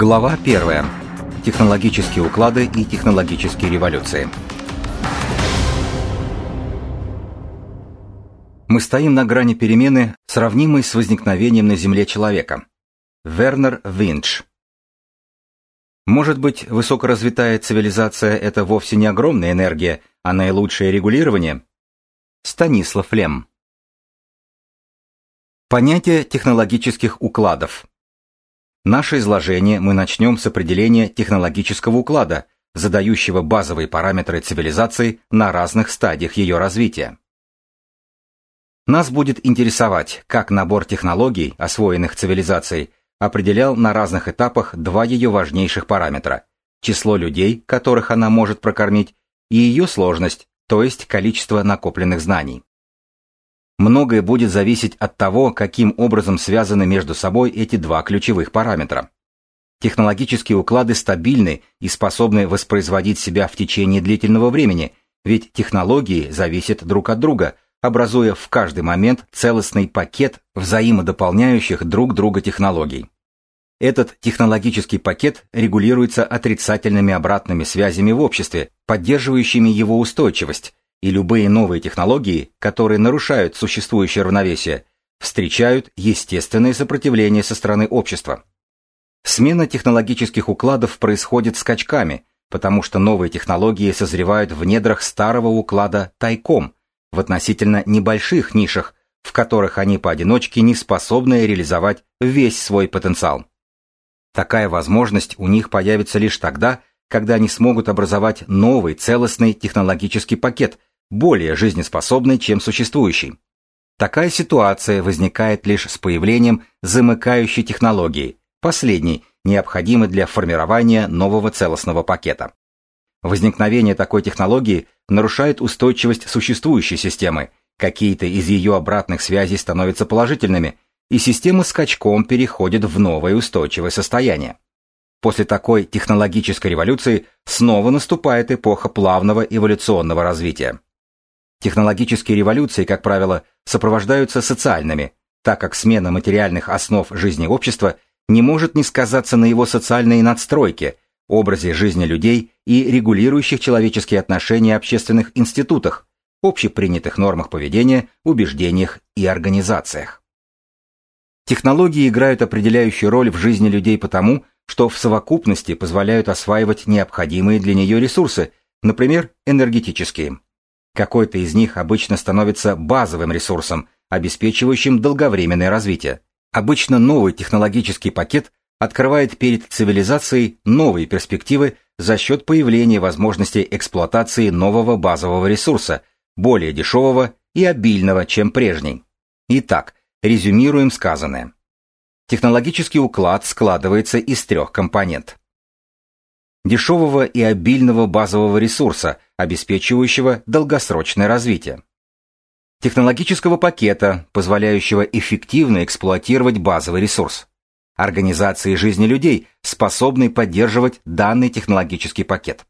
Глава 1. Технологические уклады и технологические революции. Мы стоим на грани перемены, сравнимой с возникновением на Земле человека. Вернер Винч. Может быть, высокоразвитая цивилизация – это вовсе не огромная энергия, а наилучшее регулирование? Станислав Лем. Понятие технологических укладов – Наше изложение мы начнем с определения технологического уклада, задающего базовые параметры цивилизации на разных стадиях ее развития. Нас будет интересовать, как набор технологий, освоенных цивилизацией, определял на разных этапах два ее важнейших параметра – число людей, которых она может прокормить, и ее сложность, то есть количество накопленных знаний. Многое будет зависеть от того, каким образом связаны между собой эти два ключевых параметра. Технологические уклады стабильны и способны воспроизводить себя в течение длительного времени, ведь технологии зависят друг от друга, образуя в каждый момент целостный пакет взаимодополняющих друг друга технологий. Этот технологический пакет регулируется отрицательными обратными связями в обществе, поддерживающими его устойчивость, и любые новые технологии, которые нарушают существующее равновесие, встречают естественное сопротивление со стороны общества. Смена технологических укладов происходит скачками, потому что новые технологии созревают в недрах старого уклада тайком, в относительно небольших нишах, в которых они поодиночке не способны реализовать весь свой потенциал. Такая возможность у них появится лишь тогда, когда они смогут образовать новый целостный технологический пакет – более жизнеспособной, чем существующий. Такая ситуация возникает лишь с появлением замыкающей технологии, последней, необходимой для формирования нового целостного пакета. Возникновение такой технологии нарушает устойчивость существующей системы, какие-то из ее обратных связей становятся положительными, и система скачком переходит в новое устойчивое состояние. После такой технологической революции снова наступает эпоха плавного эволюционного развития. Технологические революции, как правило, сопровождаются социальными, так как смена материальных основ жизни общества не может не сказаться на его социальной надстройке, образе жизни людей и регулирующих человеческие отношения общественных институтах, общепринятых нормах поведения, убеждениях и организациях. Технологии играют определяющую роль в жизни людей потому, что в совокупности позволяют осваивать необходимые для нее ресурсы, например, энергетические. Какой-то из них обычно становится базовым ресурсом, обеспечивающим долговременное развитие. Обычно новый технологический пакет открывает перед цивилизацией новые перспективы за счет появления возможностей эксплуатации нового базового ресурса, более дешевого и обильного, чем прежний. Итак, резюмируем сказанное. Технологический уклад складывается из трех компонент дешевого и обильного базового ресурса, обеспечивающего долгосрочное развитие. Технологического пакета, позволяющего эффективно эксплуатировать базовый ресурс. Организации жизни людей, способной поддерживать данный технологический пакет.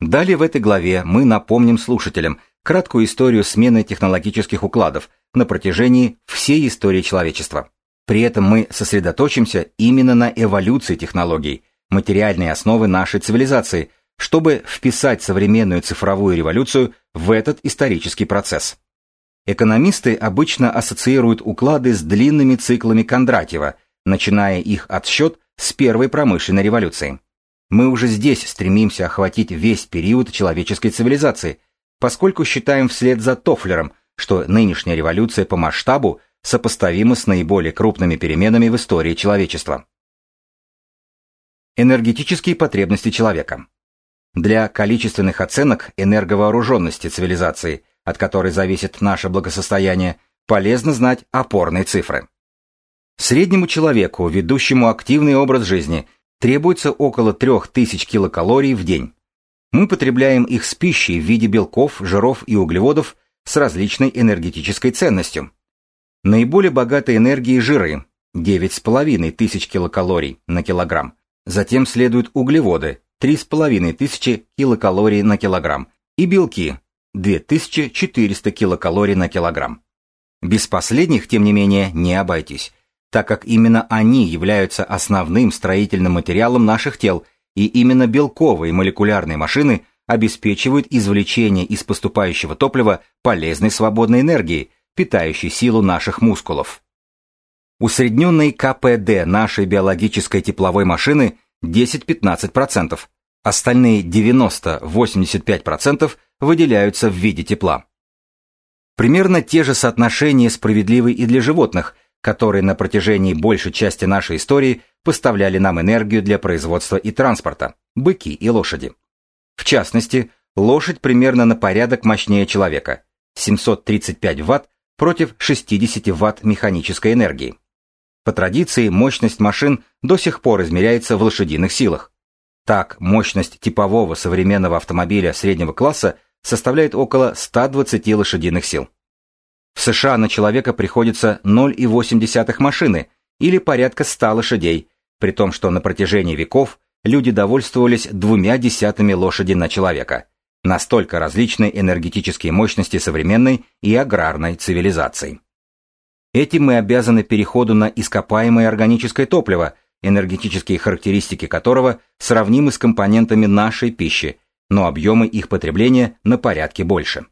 Далее в этой главе мы напомним слушателям краткую историю смены технологических укладов на протяжении всей истории человечества. При этом мы сосредоточимся именно на эволюции технологий – материальные основы нашей цивилизации, чтобы вписать современную цифровую революцию в этот исторический процесс. Экономисты обычно ассоциируют уклады с длинными циклами Кондратьева, начиная их отсчет с первой промышленной революции. Мы уже здесь стремимся охватить весь период человеческой цивилизации, поскольку считаем вслед за Тофлером, что нынешняя революция по масштабу сопоставима с наиболее крупными переменами в истории человечества. Энергетические потребности человека. Для количественных оценок энерговооруженности цивилизации, от которой зависит наше благосостояние, полезно знать опорные цифры. Среднему человеку, ведущему активный образ жизни, требуется около 3000 килокалорий в день. Мы потребляем их с пищей в виде белков, жиров и углеводов с различной энергетической ценностью. Наиболее богатые энергией жиры – 9500 килокалорий на килограмм, Затем следуют углеводы 3500 килокалорий на килограмм и белки 2400 килокалорий на килограмм. Без последних, тем не менее, не обойтись. так как именно они являются основным строительным материалом наших тел, и именно белковые молекулярные машины обеспечивают извлечение из поступающего топлива полезной свободной энергии, питающей силу наших мускулов. Усредненный КПД нашей биологической тепловой машины 10-15%, остальные 90-85% выделяются в виде тепла. Примерно те же соотношения справедливы и для животных, которые на протяжении большей части нашей истории поставляли нам энергию для производства и транспорта – быки и лошади. В частности, лошадь примерно на порядок мощнее человека – 735 Вт против 60 Вт механической энергии. По традиции, мощность машин до сих пор измеряется в лошадиных силах. Так, мощность типового современного автомобиля среднего класса составляет около 120 лошадиных сил. В США на человека приходится 0,8 машины или порядка 100 лошадей, при том, что на протяжении веков люди довольствовались двумя десятыми лошади на человека. Настолько различны энергетические мощности современной и аграрной цивилизаций. Этим мы обязаны переходу на ископаемое органическое топливо, энергетические характеристики которого сравнимы с компонентами нашей пищи, но объемы их потребления на порядке больше.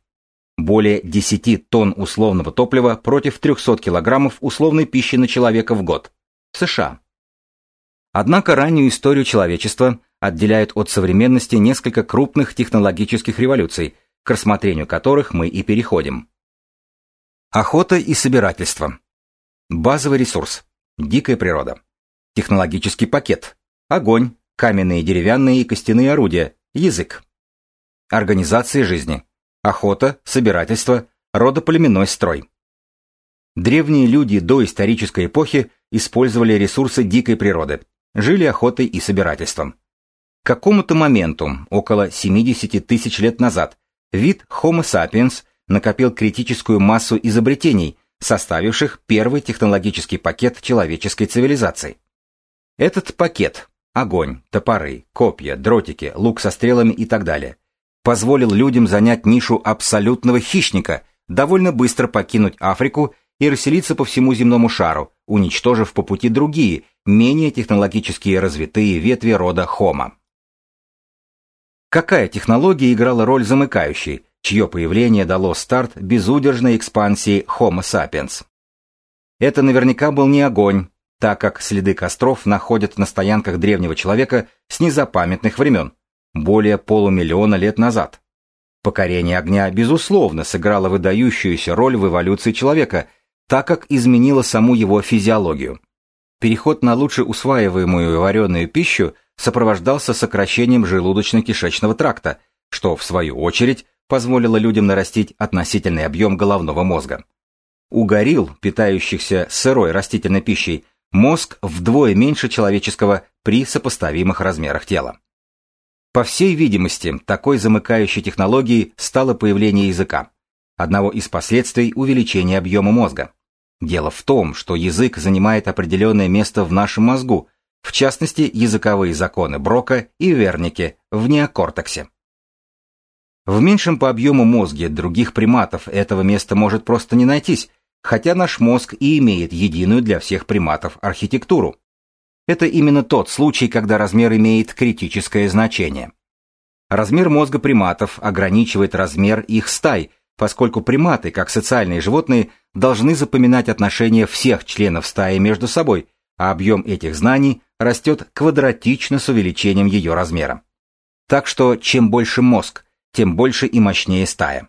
Более 10 тонн условного топлива против 300 килограммов условной пищи на человека в год. В США. Однако раннюю историю человечества отделяют от современности несколько крупных технологических революций, к рассмотрению которых мы и переходим. Охота и собирательство. Базовый ресурс. Дикая природа. Технологический пакет. Огонь, каменные, деревянные и костяные орудия, язык. Организация жизни. Охота, собирательство, родоплеменной строй. Древние люди до исторической эпохи использовали ресурсы дикой природы, жили охотой и собирательством. К какому-то моменту, около 70 тысяч лет назад, вид Homo sapiens накопил критическую массу изобретений, составивших первый технологический пакет человеческой цивилизации. Этот пакет – огонь, топоры, копья, дротики, лук со стрелами и так далее – позволил людям занять нишу абсолютного хищника, довольно быстро покинуть Африку и расселиться по всему земному шару, уничтожив по пути другие, менее технологически развитые ветви рода Homo. Какая технология играла роль замыкающей, чье появление дало старт безудержной экспансии Homo sapiens. Это наверняка был не огонь, так как следы костров находят на стоянках древнего человека с незапамятных времен, более полумиллиона лет назад. Покорение огня, безусловно, сыграло выдающуюся роль в эволюции человека, так как изменило саму его физиологию. Переход на лучше усваиваемую вареную пищу сопровождался сокращением желудочно-кишечного тракта, что, в свою очередь, позволило людям нарастить относительный объем головного мозга. У горилл, питающихся сырой растительной пищей, мозг вдвое меньше человеческого при сопоставимых размерах тела. По всей видимости, такой замыкающей технологией стало появление языка, одного из последствий увеличения объема мозга. Дело в том, что язык занимает определенное место в нашем мозгу, в частности, языковые законы Брока и Верники в неокортексе. В меньшем по объему мозге других приматов этого места может просто не найтись, хотя наш мозг и имеет единую для всех приматов архитектуру. Это именно тот случай, когда размер имеет критическое значение. Размер мозга приматов ограничивает размер их стай, поскольку приматы, как социальные животные, должны запоминать отношения всех членов стаи между собой, а объем этих знаний растет квадратично с увеличением ее размера. Так что чем больше мозг, тем больше и мощнее стая.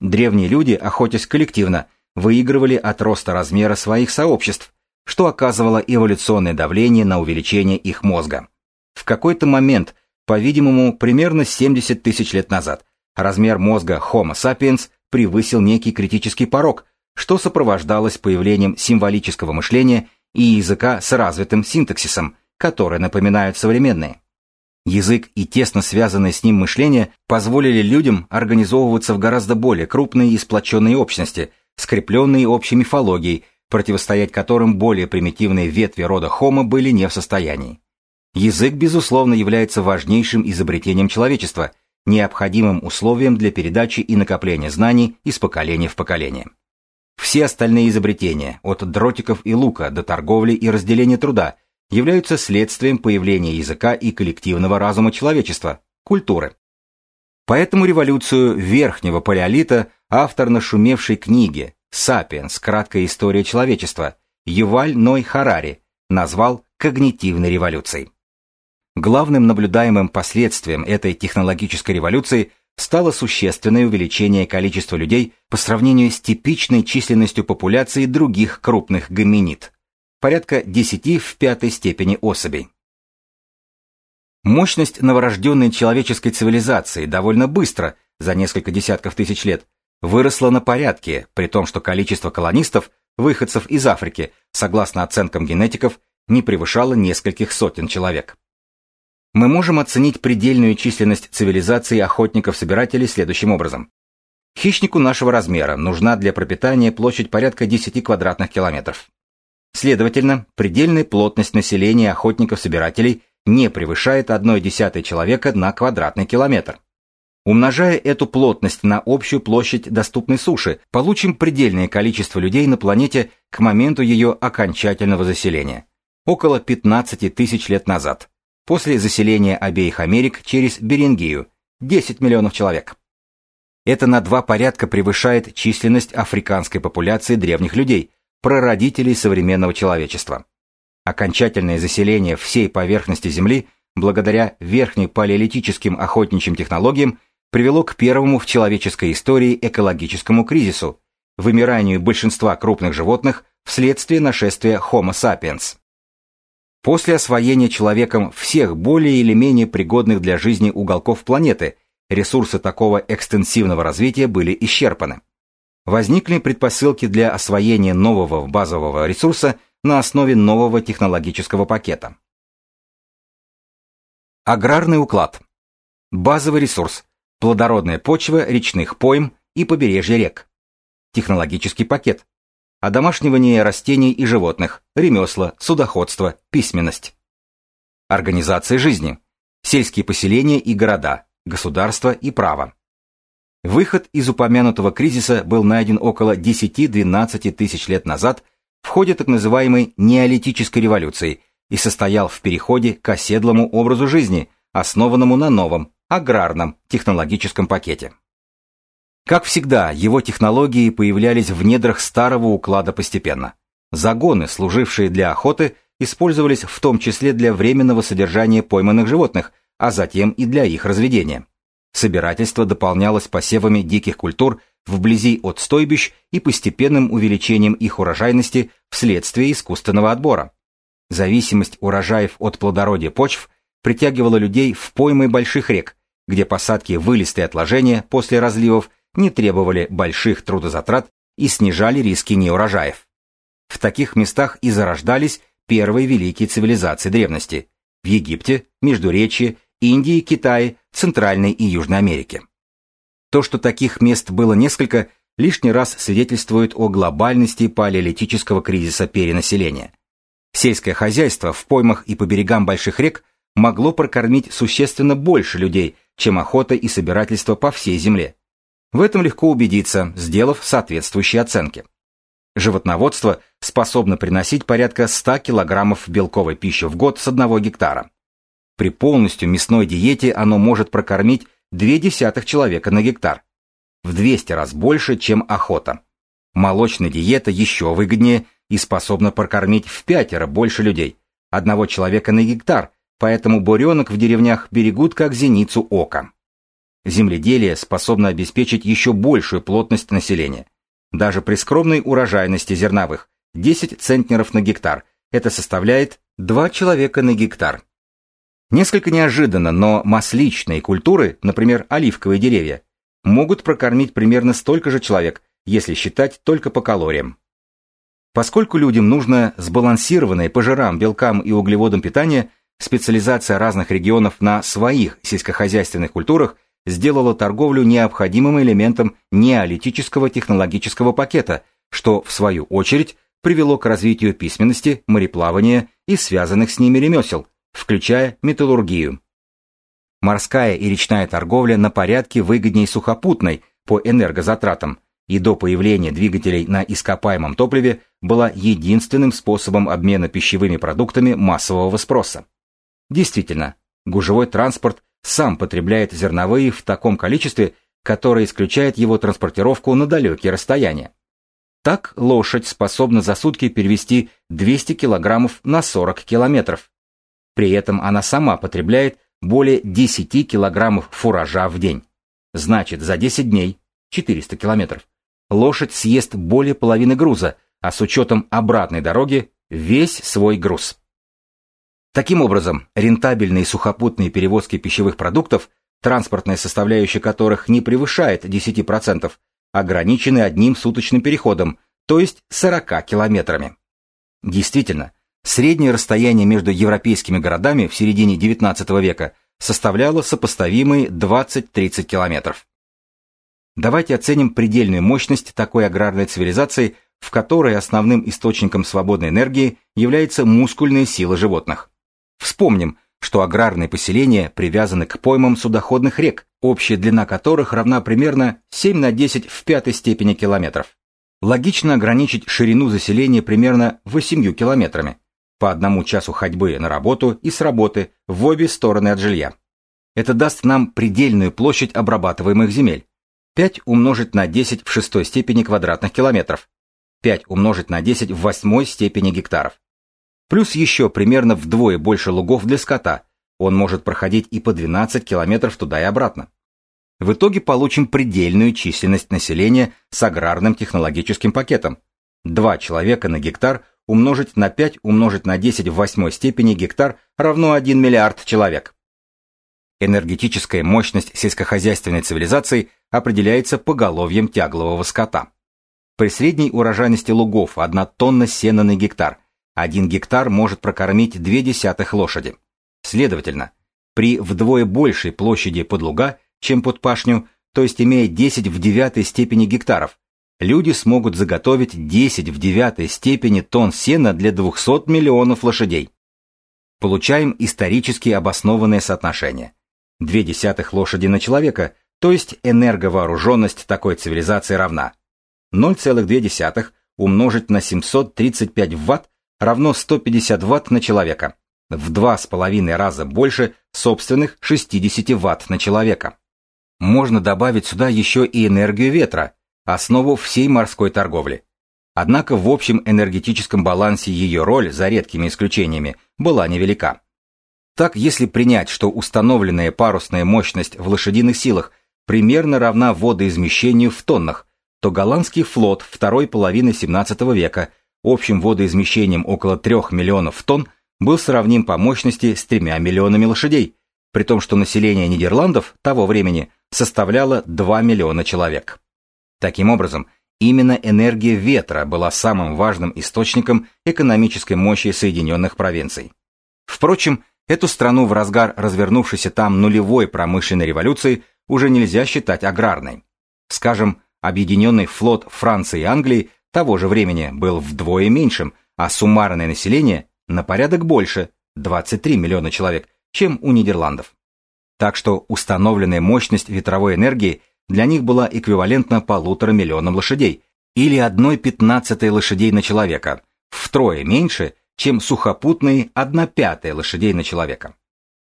Древние люди, охотясь коллективно, выигрывали от роста размера своих сообществ, что оказывало эволюционное давление на увеличение их мозга. В какой-то момент, по-видимому, примерно 70 тысяч лет назад, размер мозга Homo sapiens превысил некий критический порог, что сопровождалось появлением символического мышления и языка с развитым синтаксисом, которые напоминают современные. Язык и тесно связанное с ним мышление позволили людям организовываться в гораздо более крупные и сплоченные общности, скрепленные общей мифологией, противостоять которым более примитивные ветви рода Homo были не в состоянии. Язык, безусловно, является важнейшим изобретением человечества, необходимым условием для передачи и накопления знаний из поколения в поколение. Все остальные изобретения, от дротиков и лука до торговли и разделения труда, являются следствием появления языка и коллективного разума человечества, культуры. Поэтому революцию верхнего палеолита автор нашумевшей книги «Сапиенс. Краткая история человечества» Юваль Ной Харари назвал когнитивной революцией. Главным наблюдаемым последствием этой технологической революции стало существенное увеличение количества людей по сравнению с типичной численностью популяции других крупных гоминид, порядка 10 в пятой степени особей. Мощность новорожденной человеческой цивилизации довольно быстро, за несколько десятков тысяч лет, выросла на порядке, при том, что количество колонистов, выходцев из Африки, согласно оценкам генетиков, не превышало нескольких сотен человек. Мы можем оценить предельную численность цивилизации охотников-собирателей следующим образом. Хищнику нашего размера нужна для пропитания площадь порядка 10 квадратных километров. Следовательно, предельная плотность населения охотников-собирателей не превышает 1,1 человека на квадратный километр. Умножая эту плотность на общую площадь доступной суши, получим предельное количество людей на планете к моменту ее окончательного заселения. Около 15 тысяч лет назад после заселения обеих Америк через Берингею – 10 миллионов человек. Это на два порядка превышает численность африканской популяции древних людей, прародителей современного человечества. Окончательное заселение всей поверхности Земли благодаря верхнепалеолитическим охотничьим технологиям привело к первому в человеческой истории экологическому кризису – вымиранию большинства крупных животных вследствие нашествия Homo sapiens. После освоения человеком всех более или менее пригодных для жизни уголков планеты, ресурсы такого экстенсивного развития были исчерпаны. Возникли предпосылки для освоения нового базового ресурса на основе нового технологического пакета. Аграрный уклад. Базовый ресурс. Плодородная почва речных пойм и побережья рек. Технологический пакет одомашнивание растений и животных, ремесла, судоходство, письменность. Организация жизни, сельские поселения и города, государство и право. Выход из упомянутого кризиса был найден около 10-12 тысяч лет назад в ходе так называемой неолитической революции и состоял в переходе к оседлому образу жизни, основанному на новом, аграрном технологическом пакете. Как всегда, его технологии появлялись в недрах старого уклада постепенно. Загоны, служившие для охоты, использовались в том числе для временного содержания пойманных животных, а затем и для их разведения. Собирательство дополнялось посевами диких культур вблизи от стойбищ и постепенным увеличением их урожайности вследствие искусственного отбора. Зависимость урожаев от плодородия почв притягивала людей в поймы больших рек, где посадки вылисты отложения после разливов не требовали больших трудозатрат и снижали риски неурожаев. В таких местах и зарождались первые великие цивилизации древности – в Египте, Междуречье, Индии, Китае, Центральной и Южной Америке. То, что таких мест было несколько, лишний раз свидетельствует о глобальности палеолитического кризиса перенаселения. Сельское хозяйство в поймах и по берегам больших рек могло прокормить существенно больше людей, чем охота и собирательство по всей земле. В этом легко убедиться, сделав соответствующие оценки. Животноводство способно приносить порядка 100 кг белковой пищи в год с одного гектара. При полностью мясной диете оно может прокормить 0,2 человека на гектар. В 200 раз больше, чем охота. Молочная диета еще выгоднее и способна прокормить в пятеро больше людей. Одного человека на гектар, поэтому буренок в деревнях берегут как зеницу ока. Земледелие способно обеспечить еще большую плотность населения. Даже при скромной урожайности зерновых 10 центнеров на гектар это составляет 2 человека на гектар. Несколько неожиданно, но масличные культуры, например, оливковые деревья, могут прокормить примерно столько же человек, если считать только по калориям. Поскольку людям нужно сбалансированное по жирам, белкам и углеводам питание, специализация разных регионов на своих сельскохозяйственных культурах сделала торговлю необходимым элементом неолитического технологического пакета, что, в свою очередь, привело к развитию письменности, мореплавания и связанных с ними ремесел, включая металлургию. Морская и речная торговля на порядке выгоднее сухопутной по энергозатратам, и до появления двигателей на ископаемом топливе была единственным способом обмена пищевыми продуктами массового спроса. Действительно, гужевой транспорт сам потребляет зерновые в таком количестве, которое исключает его транспортировку на далекие расстояния. Так лошадь способна за сутки перевести 200 килограммов на 40 километров. При этом она сама потребляет более 10 килограммов фуража в день. Значит, за 10 дней, 400 километров, лошадь съест более половины груза, а с учетом обратной дороги весь свой груз. Таким образом, рентабельные сухопутные перевозки пищевых продуктов, транспортная составляющая которых не превышает 10%, ограничены одним суточным переходом, то есть 40 километрами. Действительно, среднее расстояние между европейскими городами в середине XIX века составляло сопоставимые 20-30 километров. Давайте оценим предельную мощность такой аграрной цивилизации, в которой основным источником свободной энергии является мускульная сила животных. Вспомним, что аграрные поселения привязаны к поймам судоходных рек, общая длина которых равна примерно 7 на 10 в пятой степени километров. Логично ограничить ширину заселения примерно 8 километрами, по одному часу ходьбы на работу и с работы в обе стороны от жилья. Это даст нам предельную площадь обрабатываемых земель. 5 умножить на 10 в шестой степени квадратных километров. 5 умножить на 10 в восьмой степени гектаров. Плюс еще примерно вдвое больше лугов для скота. Он может проходить и по 12 километров туда и обратно. В итоге получим предельную численность населения с аграрным технологическим пакетом. Два человека на гектар умножить на 5 умножить на 10 в восьмой степени гектар равно 1 миллиард человек. Энергетическая мощность сельскохозяйственной цивилизации определяется поголовьем тяглового скота. При средней урожайности лугов 1 тонна сена на гектар один гектар может прокормить две десятых лошади. Следовательно, при вдвое большей площади под луга, чем под пашню, то есть имея 10 в девятой степени гектаров, люди смогут заготовить 10 в девятой степени тонн сена для 200 миллионов лошадей. Получаем исторически обоснованное соотношение. Две десятых лошади на человека, то есть энерговооруженность такой цивилизации равна 0,2 умножить на 735 ватт равно 150 Вт на человека, в два с половиной раза больше собственных 60 Вт на человека. Можно добавить сюда еще и энергию ветра, основу всей морской торговли. Однако в общем энергетическом балансе ее роль, за редкими исключениями, была невелика. Так, если принять, что установленная парусная мощность в лошадиных силах примерно равна водоизмещению в тоннах, то голландский флот второй половины 17 века – общим водоизмещением около 3 миллионов тонн, был сравним по мощности с 3 миллионами лошадей, при том, что население Нидерландов того времени составляло 2 миллиона человек. Таким образом, именно энергия ветра была самым важным источником экономической мощи Соединенных провинций. Впрочем, эту страну в разгар развернувшейся там нулевой промышленной революции уже нельзя считать аграрной. Скажем, объединенный флот Франции и Англии того же времени был вдвое меньшим, а суммарное население на порядок больше, 23 миллиона человек, чем у Нидерландов. Так что установленная мощность ветровой энергии для них была эквивалентна полутора миллионам лошадей, или одной пятнадцатой лошадей на человека, втрое меньше, чем сухопутные одна пятая лошадей на человека.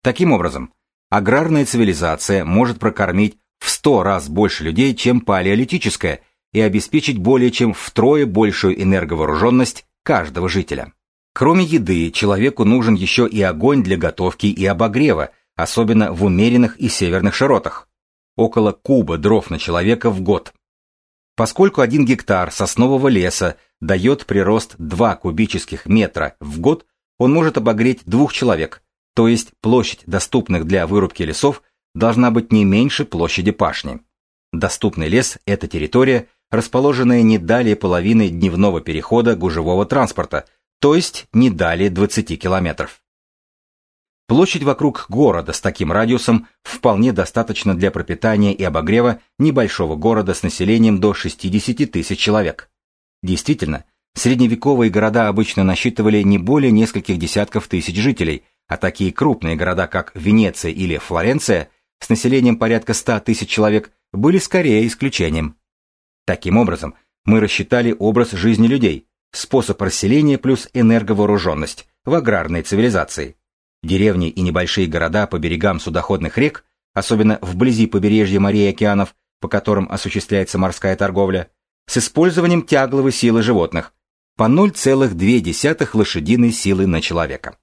Таким образом, аграрная цивилизация может прокормить в сто раз больше людей, чем палеолитическая – и обеспечить более чем втрое большую энерговооруженность каждого жителя. Кроме еды, человеку нужен еще и огонь для готовки и обогрева, особенно в умеренных и северных широтах. Около куба дров на человека в год. Поскольку один гектар соснового леса дает прирост 2 кубических метра в год, он может обогреть двух человек, то есть площадь доступных для вырубки лесов должна быть не меньше площади пашни. Доступный лес – это территория, расположенная не далее половины дневного перехода гужевого транспорта, то есть не далее 20 километров. Площадь вокруг города с таким радиусом вполне достаточно для пропитания и обогрева небольшого города с населением до 60 тысяч человек. Действительно, средневековые города обычно насчитывали не более нескольких десятков тысяч жителей, а такие крупные города, как Венеция или Флоренция, с населением порядка 100 тысяч человек, были скорее исключением. Таким образом, мы рассчитали образ жизни людей, способ расселения плюс энерговооруженность в аграрной цивилизации. Деревни и небольшие города по берегам судоходных рек, особенно вблизи побережья морей и океанов, по которым осуществляется морская торговля, с использованием тягловой силы животных, по 0,2 лошадиной силы на человека.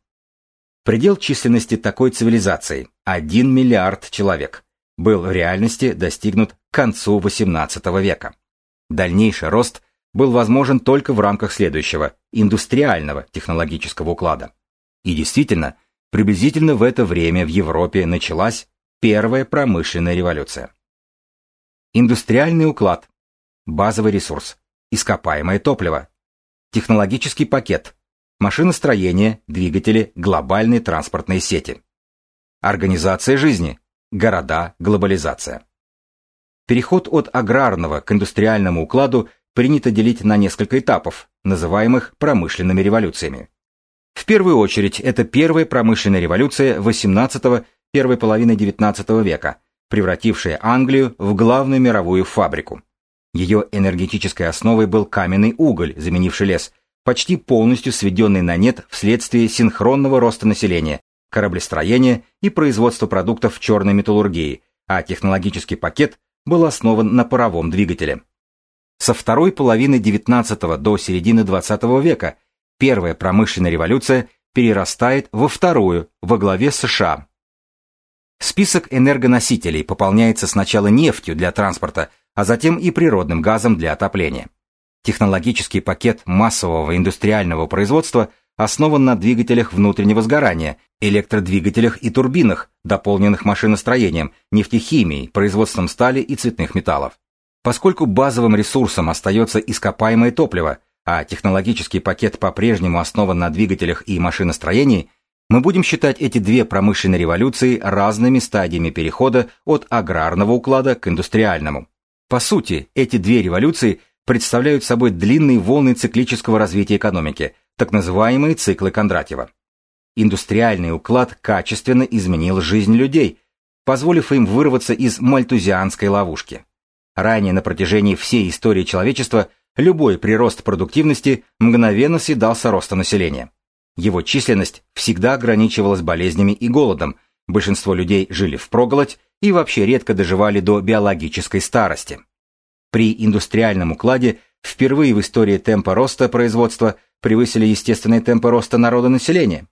Предел численности такой цивилизации – 1 миллиард человек – был в реальности достигнут к концу XVIII века. Дальнейший рост был возможен только в рамках следующего – индустриального технологического уклада. И действительно, приблизительно в это время в Европе началась первая промышленная революция. Индустриальный уклад, базовый ресурс, ископаемое топливо, технологический пакет, машиностроение, двигатели, глобальные транспортные сети. Организация жизни, Города, глобализация. Переход от аграрного к индустриальному укладу принято делить на несколько этапов, называемых промышленными революциями. В первую очередь, это первая промышленная революция XVIII – первой половины XIX века, превратившая Англию в главную мировую фабрику. Ее энергетической основой был каменный уголь, заменивший лес, почти полностью сведенный на нет вследствие синхронного роста населения, кораблестроения и производства продуктов черной металлургии, а технологический пакет был основан на паровом двигателе. Со второй половины XIX до середины XX века первая промышленная революция перерастает во вторую во главе США. Список энергоносителей пополняется сначала нефтью для транспорта, а затем и природным газом для отопления. Технологический пакет массового индустриального производства основан на двигателях внутреннего сгорания, электродвигателях и турбинах, дополненных машиностроением, нефтехимией, производством стали и цветных металлов. Поскольку базовым ресурсом остается ископаемое топливо, а технологический пакет по-прежнему основан на двигателях и машиностроении, мы будем считать эти две промышленные революции разными стадиями перехода от аграрного уклада к индустриальному. По сути, эти две революции представляют собой длинные волны циклического развития экономики, так называемые циклы Кондратьева. Индустриальный уклад качественно изменил жизнь людей, позволив им вырваться из мальтузианской ловушки. Ранее на протяжении всей истории человечества любой прирост продуктивности мгновенно съедался ростом населения. Его численность всегда ограничивалась болезнями и голодом, большинство людей жили впроголодь и вообще редко доживали до биологической старости. При индустриальном укладе впервые в истории темпа роста производства превысили естественные темпы роста народонаселения.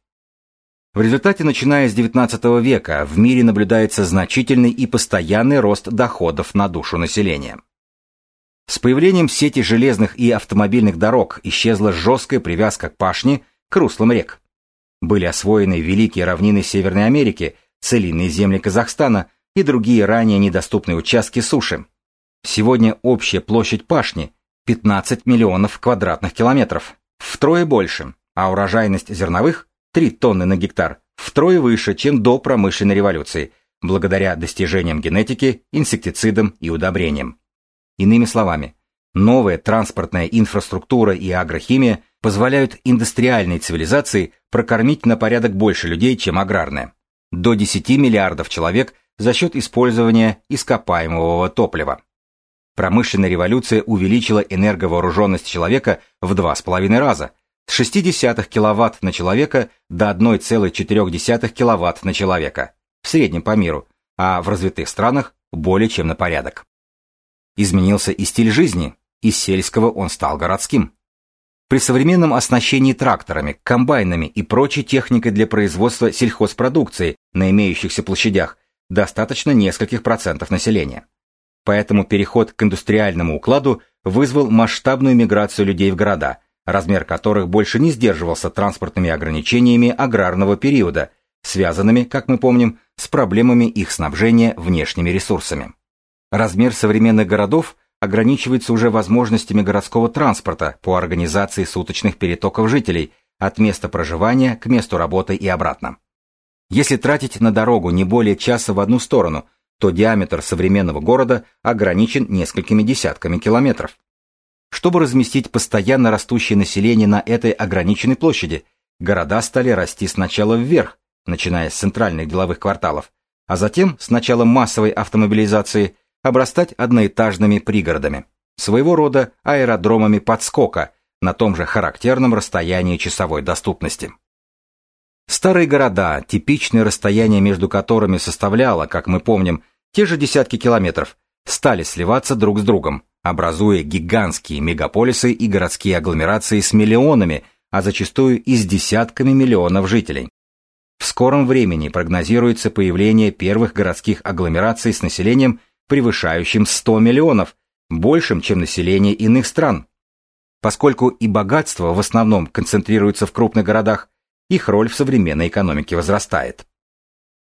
В результате, начиная с XIX века, в мире наблюдается значительный и постоянный рост доходов на душу населения. С появлением сети железных и автомобильных дорог исчезла жесткая привязка к пашне, к руслам рек. Были освоены великие равнины Северной Америки, целинные земли Казахстана и другие ранее недоступные участки суши. Сегодня общая площадь пашни – 15 миллионов квадратных километров, втрое больше, а урожайность зерновых 3 тонны на гектар, втрое выше, чем до промышленной революции, благодаря достижениям генетики, инсектицидам и удобрениям. Иными словами, новая транспортная инфраструктура и агрохимия позволяют индустриальной цивилизации прокормить на порядок больше людей, чем аграрная. До 10 миллиардов человек за счет использования ископаемого топлива. Промышленная революция увеличила энерговооруженность человека в 2,5 раза, с 0,6 кВт на человека до 1,4 кВт на человека, в среднем по миру, а в развитых странах более чем на порядок. Изменился и стиль жизни, из сельского он стал городским. При современном оснащении тракторами, комбайнами и прочей техникой для производства сельхозпродукции на имеющихся площадях достаточно нескольких процентов населения. Поэтому переход к индустриальному укладу вызвал масштабную миграцию людей в города – размер которых больше не сдерживался транспортными ограничениями аграрного периода, связанными, как мы помним, с проблемами их снабжения внешними ресурсами. Размер современных городов ограничивается уже возможностями городского транспорта по организации суточных перетоков жителей от места проживания к месту работы и обратно. Если тратить на дорогу не более часа в одну сторону, то диаметр современного города ограничен несколькими десятками километров. Чтобы разместить постоянно растущее население на этой ограниченной площади, города стали расти сначала вверх, начиная с центральных деловых кварталов, а затем, с началом массовой автомобилизации, обрастать одноэтажными пригородами. своего рода аэродромами подскока на том же характерном расстоянии часовой доступности. Старые города, типичное расстояние между которыми составляло, как мы помним, те же десятки километров, стали сливаться друг с другом, образуя гигантские мегаполисы и городские агломерации с миллионами, а зачастую и с десятками миллионов жителей. В скором времени прогнозируется появление первых городских агломераций с населением, превышающим 100 миллионов, большим, чем население иных стран. Поскольку и богатство в основном концентрируется в крупных городах, их роль в современной экономике возрастает.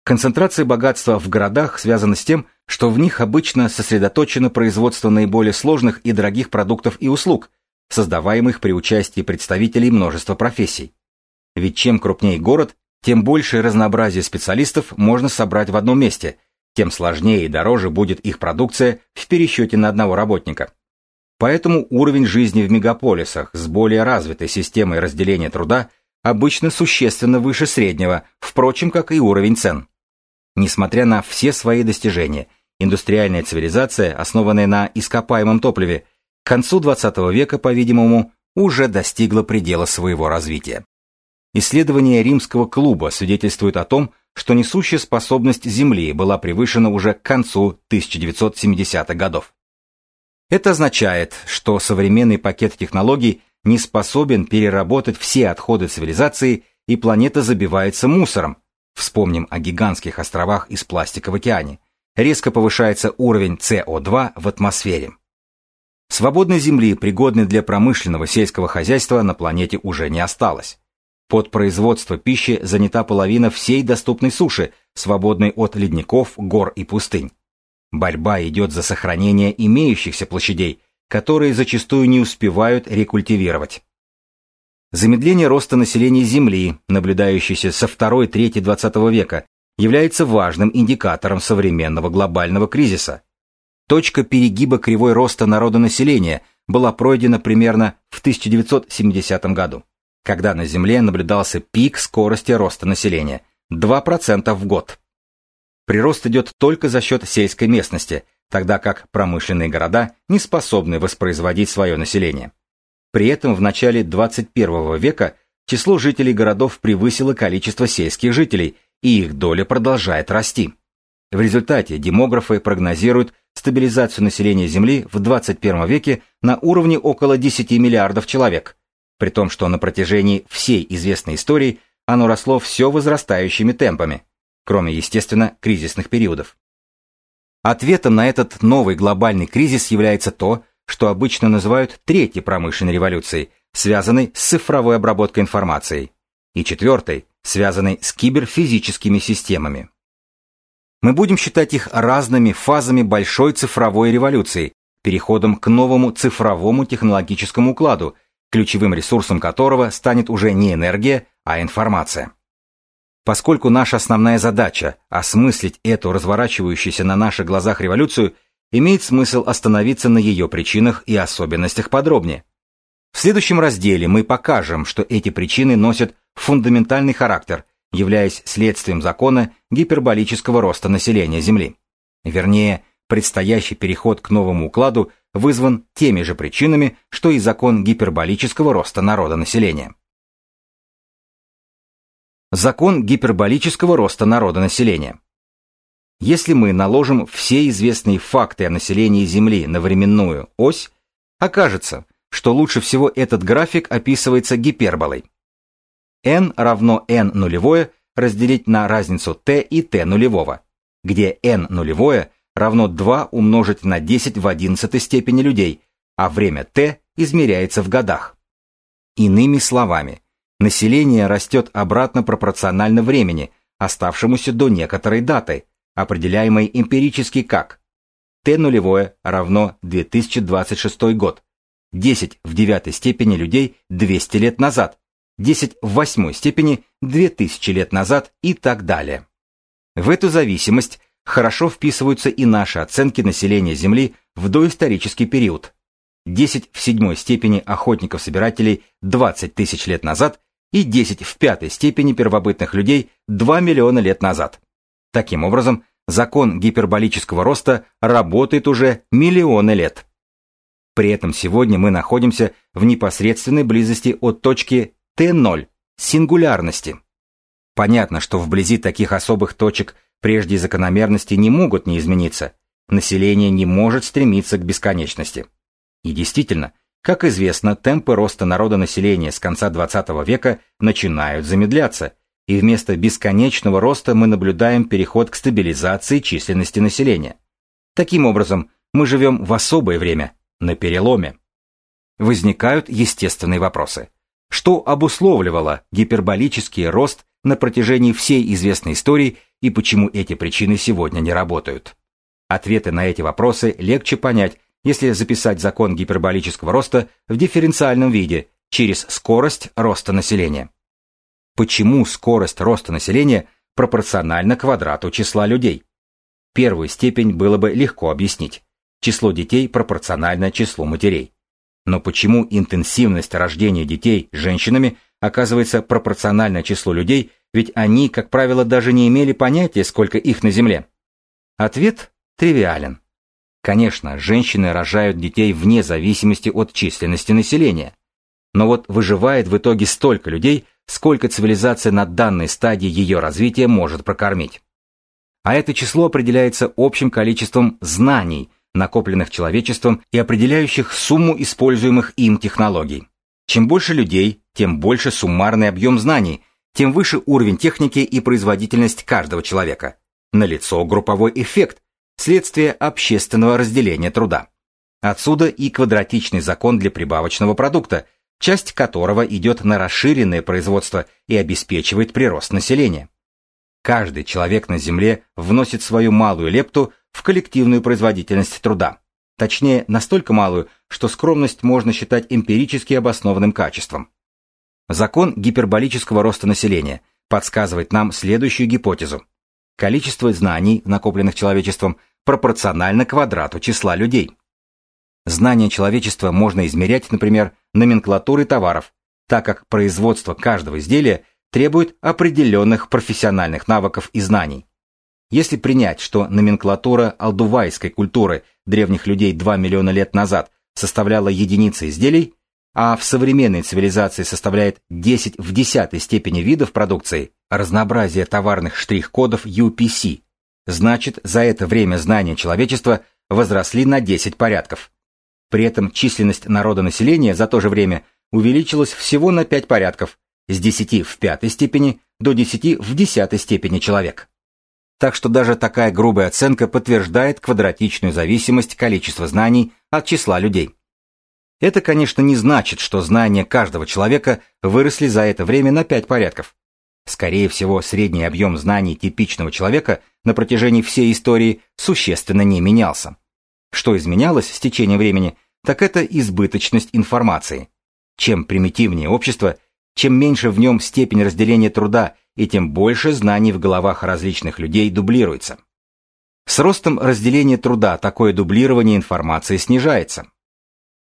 Концентрация богатства в городах связана с тем, что в них обычно сосредоточено производство наиболее сложных и дорогих продуктов и услуг, создаваемых при участии представителей множества профессий. Ведь чем крупнее город, тем большее разнообразие специалистов можно собрать в одном месте, тем сложнее и дороже будет их продукция в пересчете на одного работника. Поэтому уровень жизни в мегаполисах с более развитой системой разделения труда обычно существенно выше среднего, впрочем, как и уровень цен. Несмотря на все свои достижения, индустриальная цивилизация, основанная на ископаемом топливе, к концу XX века, по-видимому, уже достигла предела своего развития. Исследования римского клуба свидетельствуют о том, что несущая способность Земли была превышена уже к концу 1970-х годов. Это означает, что современный пакет технологий не способен переработать все отходы цивилизации, и планета забивается мусором. Вспомним о гигантских островах из пластика в океане. Резко повышается уровень СО2 в атмосфере. Свободной земли, пригодной для промышленного сельского хозяйства, на планете уже не осталось. Под производство пищи занята половина всей доступной суши, свободной от ледников, гор и пустынь. Борьба идет за сохранение имеющихся площадей, которые зачастую не успевают рекультивировать. Замедление роста населения Земли, наблюдающееся со второй трети XX века, является важным индикатором современного глобального кризиса. Точка перегиба кривой роста народонаселения была пройдена примерно в 1970 году, когда на Земле наблюдался пик скорости роста населения – 2% в год. Прирост идет только за счет сельской местности – тогда как промышленные города не способны воспроизводить свое население. При этом в начале 21 века число жителей городов превысило количество сельских жителей, и их доля продолжает расти. В результате демографы прогнозируют стабилизацию населения Земли в 21 веке на уровне около 10 миллиардов человек, при том, что на протяжении всей известной истории оно росло все возрастающими темпами, кроме, естественно, кризисных периодов. Ответом на этот новый глобальный кризис является то, что обычно называют третьей промышленной революцией, связанной с цифровой обработкой информации, и четвертой, связанной с киберфизическими системами. Мы будем считать их разными фазами большой цифровой революции, переходом к новому цифровому технологическому укладу, ключевым ресурсом которого станет уже не энергия, а информация. Поскольку наша основная задача – осмыслить эту разворачивающуюся на наших глазах революцию, имеет смысл остановиться на ее причинах и особенностях подробнее. В следующем разделе мы покажем, что эти причины носят фундаментальный характер, являясь следствием закона гиперболического роста населения Земли. Вернее, предстоящий переход к новому укладу вызван теми же причинами, что и закон гиперболического роста народа населения. Закон гиперболического роста народа населения. Если мы наложим все известные факты о населении Земли на временную ось, окажется, что лучше всего этот график описывается гиперболой. n равно n нулевое разделить на разницу t и t нулевого, где n нулевое равно 2 умножить на 10 в 11 степени людей, а время t измеряется в годах. Иными словами, Население растет обратно пропорционально времени, оставшемуся до некоторой даты, определяемой эмпирически как t нулевое равно 2026 год, 10 в девятой степени людей 200 лет назад, 10 в восьмой степени 2000 лет назад и так далее. В эту зависимость хорошо вписываются и наши оценки населения Земли в доисторический период. 10 в седьмой степени охотников-собирателей 20 тысяч лет назад и 10 в пятой степени первобытных людей 2 миллиона лет назад. Таким образом, закон гиперболического роста работает уже миллионы лет. При этом сегодня мы находимся в непосредственной близости от точки Т0, сингулярности. Понятно, что вблизи таких особых точек прежде закономерности не могут не измениться. Население не может стремиться к бесконечности. И действительно, как известно, темпы роста народонаселения с конца XX века начинают замедляться, и вместо бесконечного роста мы наблюдаем переход к стабилизации численности населения. Таким образом, мы живем в особое время, на переломе. Возникают естественные вопросы. Что обусловливало гиперболический рост на протяжении всей известной истории и почему эти причины сегодня не работают? Ответы на эти вопросы легче понять, если записать закон гиперболического роста в дифференциальном виде через скорость роста населения. Почему скорость роста населения пропорциональна квадрату числа людей? Первую степень было бы легко объяснить. Число детей пропорционально числу матерей. Но почему интенсивность рождения детей женщинами оказывается пропорциональна числу людей, ведь они, как правило, даже не имели понятия, сколько их на Земле? Ответ тривиален. Конечно, женщины рожают детей вне зависимости от численности населения. Но вот выживает в итоге столько людей, сколько цивилизация на данной стадии ее развития может прокормить. А это число определяется общим количеством знаний, накопленных человечеством и определяющих сумму используемых им технологий. Чем больше людей, тем больше суммарный объем знаний, тем выше уровень техники и производительность каждого человека. Налицо групповой эффект, следствие общественного разделения труда. Отсюда и квадратичный закон для прибавочного продукта, часть которого идет на расширенное производство и обеспечивает прирост населения. Каждый человек на Земле вносит свою малую лепту в коллективную производительность труда. Точнее, настолько малую, что скромность можно считать эмпирически обоснованным качеством. Закон гиперболического роста населения подсказывает нам следующую гипотезу. Количество знаний, накопленных человечеством, пропорционально квадрату числа людей. Знания человечества можно измерять, например, номенклатурой товаров, так как производство каждого изделия требует определенных профессиональных навыков и знаний. Если принять, что номенклатура алдувайской культуры древних людей 2 миллиона лет назад составляла единицы изделий, а в современной цивилизации составляет 10 в десятой степени видов продукции, разнообразие товарных штрих-кодов UPC, значит, за это время знания человечества возросли на 10 порядков. При этом численность народонаселения за то же время увеличилась всего на 5 порядков, с 10 в пятой степени до 10 в десятой степени человек. Так что даже такая грубая оценка подтверждает квадратичную зависимость количества знаний от числа людей. Это, конечно, не значит, что знания каждого человека выросли за это время на 5 порядков. Скорее всего, средний объем знаний типичного человека на протяжении всей истории существенно не менялся. Что изменялось с течением времени, так это избыточность информации. Чем примитивнее общество, чем меньше в нем степень разделения труда и тем больше знаний в головах различных людей дублируется. С ростом разделения труда такое дублирование информации снижается.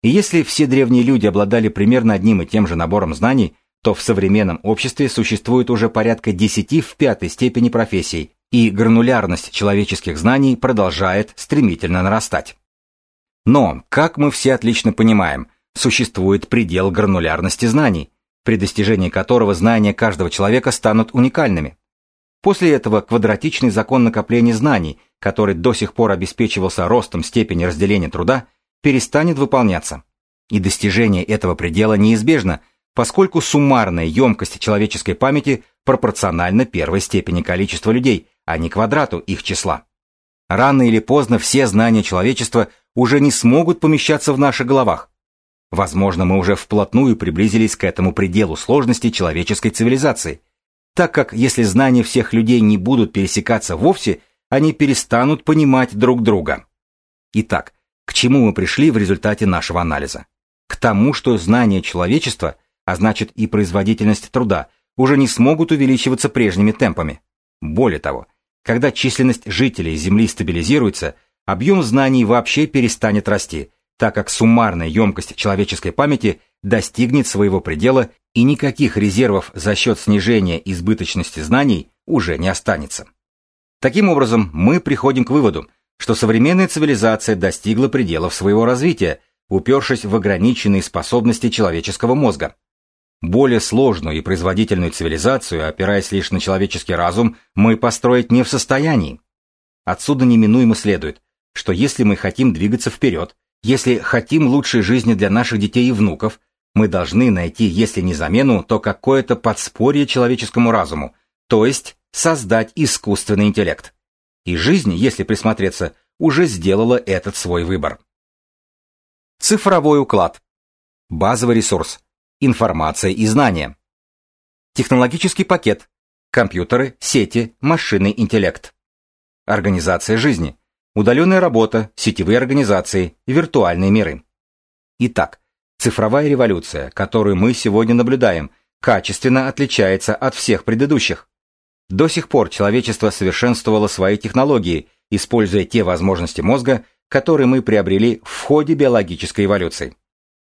И если все древние люди обладали примерно одним и тем же набором знаний, то в современном обществе существует уже порядка 10 в пятой степени профессий, и гранулярность человеческих знаний продолжает стремительно нарастать. Но, как мы все отлично понимаем, существует предел гранулярности знаний, при достижении которого знания каждого человека станут уникальными. После этого квадратичный закон накопления знаний, который до сих пор обеспечивался ростом степени разделения труда, перестанет выполняться. И достижение этого предела неизбежно – поскольку суммарная емкость человеческой памяти пропорциональна первой степени количества людей, а не квадрату их числа. Рано или поздно все знания человечества уже не смогут помещаться в наших головах. Возможно, мы уже вплотную приблизились к этому пределу сложности человеческой цивилизации, так как если знания всех людей не будут пересекаться вовсе, они перестанут понимать друг друга. Итак, к чему мы пришли в результате нашего анализа? К тому, что знания человечества – а значит и производительность труда, уже не смогут увеличиваться прежними темпами. Более того, когда численность жителей Земли стабилизируется, объем знаний вообще перестанет расти, так как суммарная емкость человеческой памяти достигнет своего предела и никаких резервов за счет снижения избыточности знаний уже не останется. Таким образом, мы приходим к выводу, что современная цивилизация достигла пределов своего развития, упершись в ограниченные способности человеческого мозга. Более сложную и производительную цивилизацию, опираясь лишь на человеческий разум, мы построить не в состоянии. Отсюда неминуемо следует, что если мы хотим двигаться вперед, если хотим лучшей жизни для наших детей и внуков, мы должны найти, если не замену, то какое-то подспорье человеческому разуму, то есть создать искусственный интеллект. И жизнь, если присмотреться, уже сделала этот свой выбор. Цифровой уклад. Базовый ресурс. Информация и знания. Технологический пакет. Компьютеры, сети, машинный интеллект. Организация жизни. Удаленная работа, сетевые организации, виртуальные миры. Итак, цифровая революция, которую мы сегодня наблюдаем, качественно отличается от всех предыдущих. До сих пор человечество совершенствовало свои технологии, используя те возможности мозга, которые мы приобрели в ходе биологической эволюции.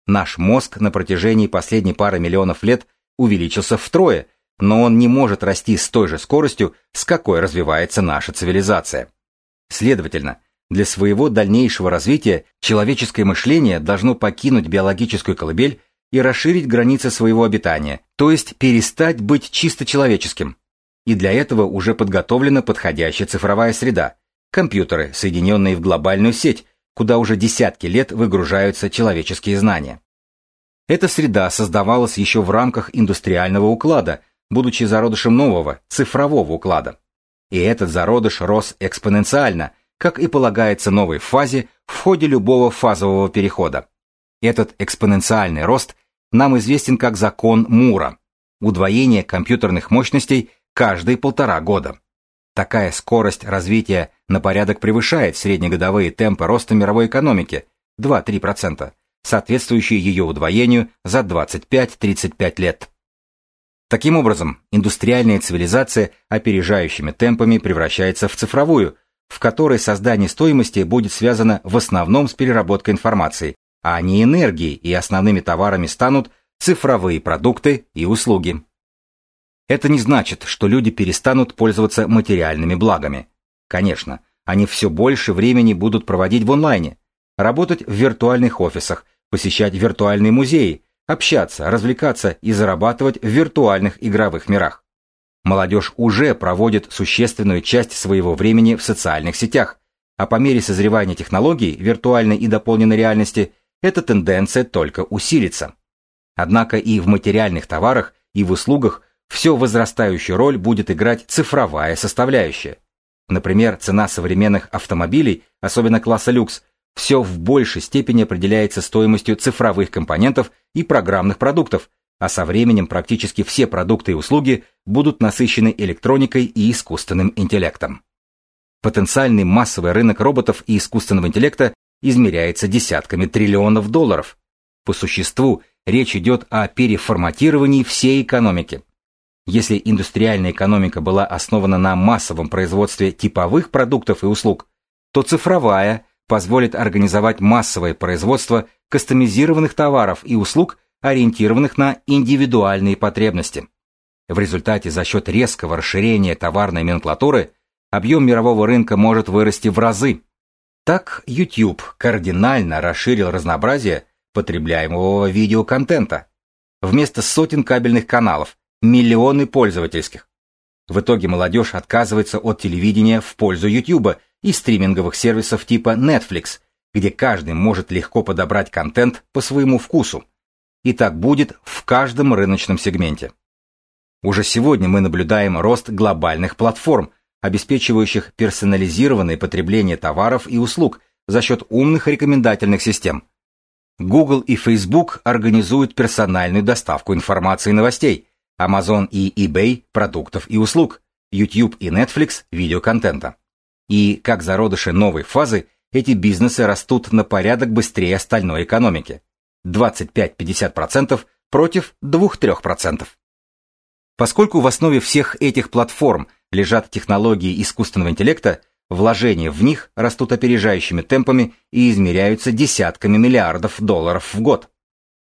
Наш мозг на протяжении последней пары миллионов лет увеличился втрое, но он не может расти с той же скоростью, с какой развивается наша цивилизация. Следовательно, для своего дальнейшего развития человеческое мышление должно покинуть биологическую колыбель и расширить границы своего обитания, то есть перестать быть чисто человеческим. И для этого уже подготовлена подходящая цифровая среда, компьютеры, соединенные в глобальную сеть, куда уже десятки лет выгружаются человеческие знания. Эта среда создавалась еще в рамках индустриального уклада, будучи зародышем нового, цифрового уклада. И этот зародыш рос экспоненциально, как и полагается новой фазе в ходе любого фазового перехода. Этот экспоненциальный рост нам известен как закон Мура, удвоение компьютерных мощностей каждые полтора года. Такая скорость развития на порядок превышает среднегодовые темпы роста мировой экономики 2-3%, соответствующие ее удвоению за 25-35 лет. Таким образом, индустриальная цивилизация опережающими темпами превращается в цифровую, в которой создание стоимости будет связано в основном с переработкой информации, а не энергией, и основными товарами станут цифровые продукты и услуги. Это не значит, что люди перестанут пользоваться материальными благами. Конечно, они все больше времени будут проводить в онлайне, работать в виртуальных офисах, посещать виртуальные музеи, общаться, развлекаться и зарабатывать в виртуальных игровых мирах. Молодежь уже проводит существенную часть своего времени в социальных сетях, а по мере созревания технологий виртуальной и дополненной реальности эта тенденция только усилится. Однако и в материальных товарах, и в услугах все возрастающую роль будет играть цифровая составляющая. Например, цена современных автомобилей, особенно класса люкс, все в большей степени определяется стоимостью цифровых компонентов и программных продуктов, а со временем практически все продукты и услуги будут насыщены электроникой и искусственным интеллектом. Потенциальный массовый рынок роботов и искусственного интеллекта измеряется десятками триллионов долларов. По существу речь идет о переформатировании всей экономики. Если индустриальная экономика была основана на массовом производстве типовых продуктов и услуг, то цифровая позволит организовать массовое производство кастомизированных товаров и услуг, ориентированных на индивидуальные потребности. В результате за счет резкого расширения товарной номенклатуры объем мирового рынка может вырасти в разы. Так YouTube кардинально расширил разнообразие потребляемого видеоконтента. Вместо сотен кабельных каналов миллионы пользовательских. В итоге молодежь отказывается от телевидения в пользу YouTube и стриминговых сервисов типа Netflix, где каждый может легко подобрать контент по своему вкусу. И так будет в каждом рыночном сегменте. Уже сегодня мы наблюдаем рост глобальных платформ, обеспечивающих персонализированное потребление товаров и услуг за счет умных рекомендательных систем. Google и Facebook организуют персональную доставку информации и новостей, Amazon и eBay продуктов и услуг, YouTube и Netflix видеоконтента. И, как зародыши новой фазы, эти бизнесы растут на порядок быстрее остальной экономики. 25-50% против 2-3%. Поскольку в основе всех этих платформ лежат технологии искусственного интеллекта, вложения в них растут опережающими темпами и измеряются десятками миллиардов долларов в год.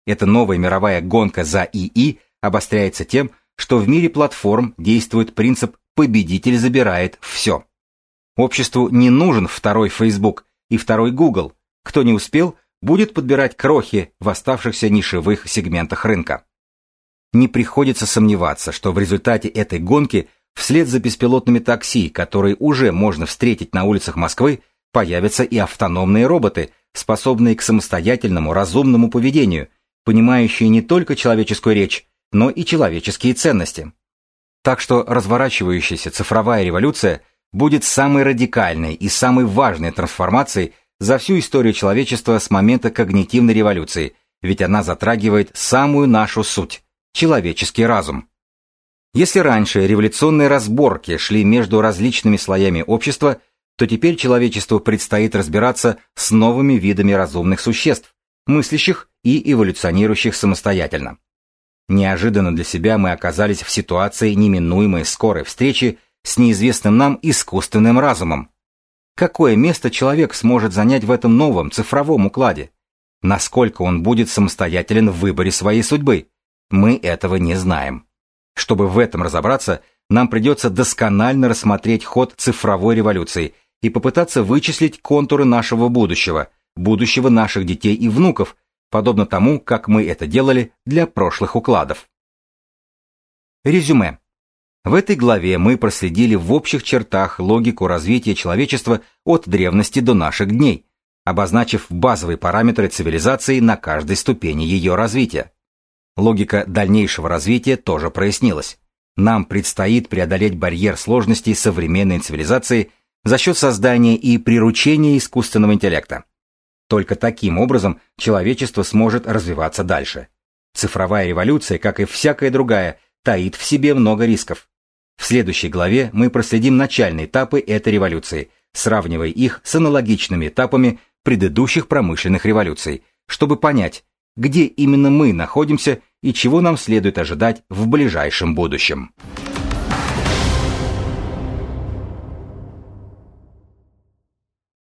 Эта новая мировая гонка за ИИ обостряется тем, что в мире платформ действует принцип «победитель забирает все». Обществу не нужен второй Facebook и второй Google. Кто не успел, будет подбирать крохи в оставшихся нишевых сегментах рынка. Не приходится сомневаться, что в результате этой гонки вслед за беспилотными такси, которые уже можно встретить на улицах Москвы, появятся и автономные роботы, способные к самостоятельному разумному поведению, понимающие не только человеческую речь, но и человеческие ценности. Так что разворачивающаяся цифровая революция будет самой радикальной и самой важной трансформацией за всю историю человечества с момента когнитивной революции, ведь она затрагивает самую нашу суть человеческий разум. Если раньше революционные разборки шли между различными слоями общества, то теперь человечеству предстоит разбираться с новыми видами разумных существ, мыслящих и эволюционирующих самостоятельно. Неожиданно для себя мы оказались в ситуации неминуемой скорой встречи с неизвестным нам искусственным разумом. Какое место человек сможет занять в этом новом цифровом укладе? Насколько он будет самостоятелен в выборе своей судьбы? Мы этого не знаем. Чтобы в этом разобраться, нам придется досконально рассмотреть ход цифровой революции и попытаться вычислить контуры нашего будущего, будущего наших детей и внуков, подобно тому, как мы это делали для прошлых укладов. Резюме. В этой главе мы проследили в общих чертах логику развития человечества от древности до наших дней, обозначив базовые параметры цивилизации на каждой ступени ее развития. Логика дальнейшего развития тоже прояснилась. Нам предстоит преодолеть барьер сложностей современной цивилизации за счет создания и приручения искусственного интеллекта. Только таким образом человечество сможет развиваться дальше. Цифровая революция, как и всякая другая, таит в себе много рисков. В следующей главе мы проследим начальные этапы этой революции, сравнивая их с аналогичными этапами предыдущих промышленных революций, чтобы понять, где именно мы находимся и чего нам следует ожидать в ближайшем будущем.